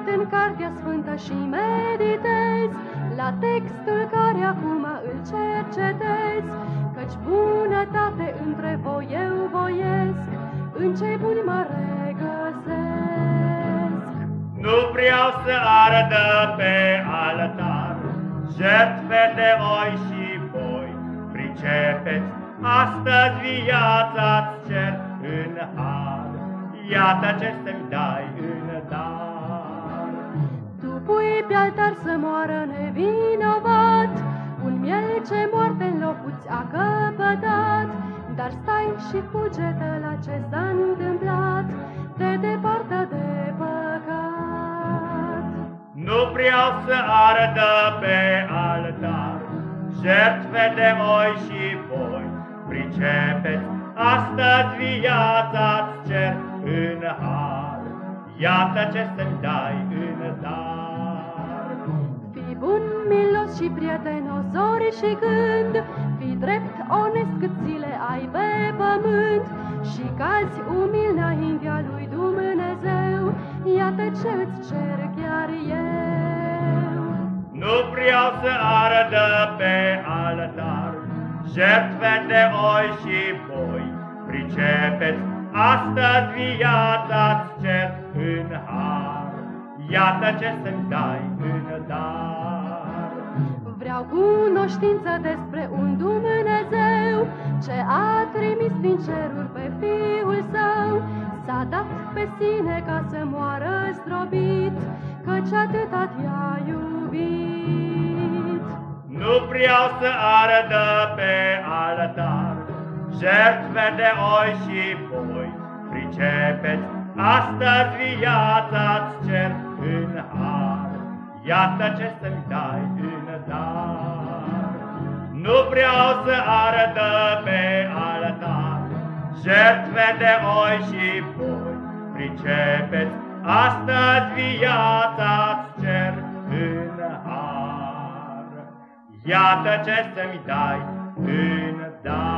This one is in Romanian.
uit în Cartea Sfântă și meditez la textul care acum îl cercetez, căci bunătate între voi eu voiesc, în cei buni mă regăsesc. Nu vreau să ardă pe altar jertfe de oi și voi, pricepeți, astăzi viața-ți cer în har, iată ce să-mi dai în dar. Tu pui pe altar să moară nevinovat, un miel ce moarte în locuți a căpătat, dar stai și cugetă la ce s-a întâmplat, te departă de păcat. Nu vreau să ardă pe altar. Jertfe de oi și voi, pricepeți, astăzi viața-ți cer în har, iată ce să-mi dai și prietenos ori și când, fii drept, onest cât zile ai pe pământ, și cazi umil înaintea lui Dumnezeu, iată ce îți cer chiar eu. Nu vreau să ardă pe altar jertfe de oi și voi, pricepeți, astăzi viața-ți cer în har, iată ce să-mi dai în dar. Vreau cunoștință despre un Dumnezeu ce a trimis din ceruri pe Fiul Său, s-a dat pe sine ca să moară zdrobit, căci atâta te-a iubit. Nu vreau să ardă pe altar jertfe de oi și voi, pricepeți, astăzi viața-ți cer în har, iată ce să-mi dai în dar. Nu vreau să ardă pe altar jertfe de oi și voi, pricepeți, astăzi viața-ți cer în har. Iată ce să-mi dai în dar.